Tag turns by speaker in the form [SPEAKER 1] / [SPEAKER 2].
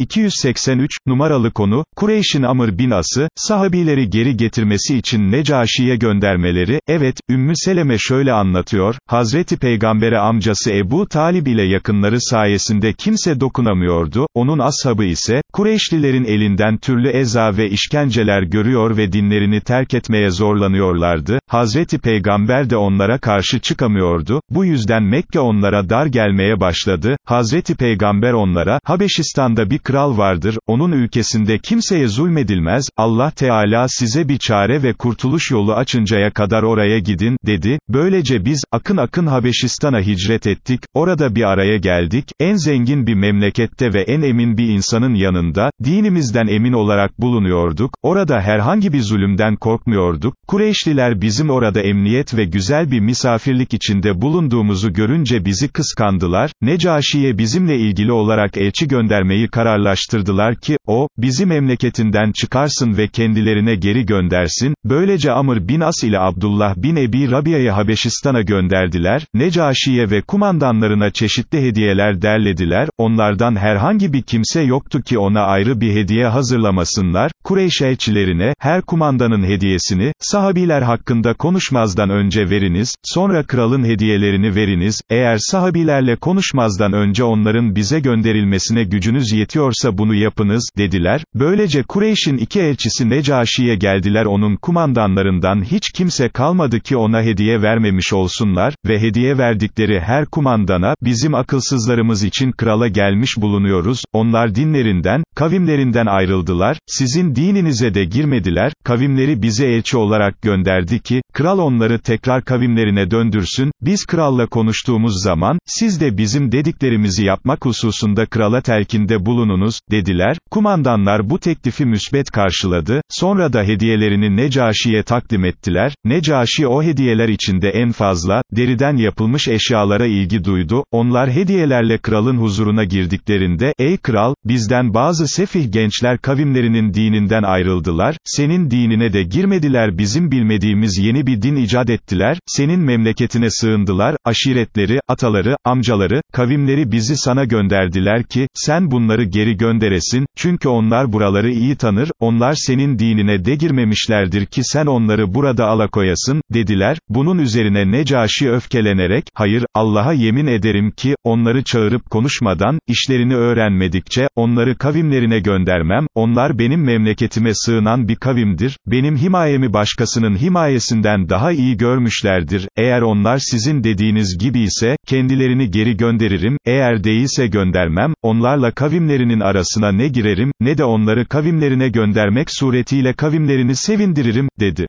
[SPEAKER 1] 283, numaralı konu, Kureyş'in Amr bin As'ı, sahabileri geri getirmesi için Necaşi'ye göndermeleri, evet, Ümmü Seleme şöyle anlatıyor, Hazreti Peygamber'e amcası Ebu Talib ile yakınları sayesinde kimse dokunamıyordu, onun ashabı ise, Kureyşlilerin elinden türlü eza ve işkenceler görüyor ve dinlerini terk etmeye zorlanıyorlardı, Hazreti Peygamber de onlara karşı çıkamıyordu, bu yüzden Mekke onlara dar gelmeye başladı, Hazreti Peygamber onlara, Habeşistan'da bir kral vardır, onun ülkesinde kimseye zulmedilmez, Allah Teala size bir çare ve kurtuluş yolu açıncaya kadar oraya gidin, dedi, böylece biz, akın akın Habeşistan'a hicret ettik, orada bir araya geldik, en zengin bir memlekette ve en emin bir insanın yanında, dinimizden emin olarak bulunuyorduk, orada herhangi bir zulümden korkmuyorduk, Kureyşliler bizim orada emniyet ve güzel bir misafirlik içinde bulunduğumuzu görünce bizi kıskandılar, Necaşi'ye bizimle ilgili olarak elçi göndermeyi kararlaştırdılar ki, o, bizi memleketinden çıkarsın ve kendilerine geri göndersin, böylece Amr bin As ile Abdullah bin Ebi Rabia'yı Habeşistan'a gönderdiler, Necaşi'ye ve kumandanlarına çeşitli hediyeler derlediler, onlardan herhangi bir kimse yoktu ki ona ayrı bir hediye hazırlamasınlar, Kureyş elçilerine, her kumandanın hediyesini, sahabiler hakkında konuşmazdan önce veriniz, sonra kralın hediyelerini veriniz, eğer sahabilerle konuşmazdan önce onların bize gönderilmesine gücünüz yetiyorsa bunu yapınız, dediler, böylece Kureyş'in iki elçisi Necaşi'ye geldiler. Onun kumandanlarından hiç kimse kalmadı ki ona hediye vermemiş olsunlar, ve hediye verdikleri her kumandana, bizim akılsızlarımız için krala gelmiş bulunuyoruz, onlar dinlerinden, kavimlerinden ayrıldılar, sizin dininize de girmediler, kavimleri bize elçi olarak gönderdi ki, kral onları tekrar kavimlerine döndürsün, biz kralla konuştuğumuz zaman, siz de bizim dediklerimizi yapmak hususunda krala telkinde bulununuz, dediler, kumandanlar bu teklifi müsbet karşıladı, sonra da hediyelerini Necaşi'ye takdim ettiler, Necaşi o hediyeler içinde en fazla, deriden yapılmış eşyalara ilgi duydu, onlar hediyelerle kralın huzuruna girdiklerinde, ey kral, bizden bazı sefih gençler kavimlerinin dininden ayrıldılar, senin dinine de girmediler bizim bilmediğimiz yeni bir din icat ettiler, senin memleketine sığındılar, aşiretleri, ataları, amcaları, kavimleri bizi sana gönderdiler ki, sen bunları geri gönderesin, çünkü onlar buraları iyi tanır, onlar senin dinine de girmemişlerdir ki sen onları burada alakoyasın, dediler, bunun üzerine Necaşi öfkelenerek, hayır, Allah'a yemin ederim ki, onları çağırıp konuşmadan, işlerini öğrenmedikçe, onları kavimlerine göndermem, onlar benim memleketime sığınan bir kavimdir, benim himayemi başkasının himayesinden daha iyi görmüşlerdir, eğer onlar sizin dediğiniz gibi ise, kendilerini geri gönderirim, eğer değilse göndermem, onlarla kavimlerinin arasına ne girerim, ne de onları kavimlerine göndermek suretiyle kavimlerini sevindiririm, dedi.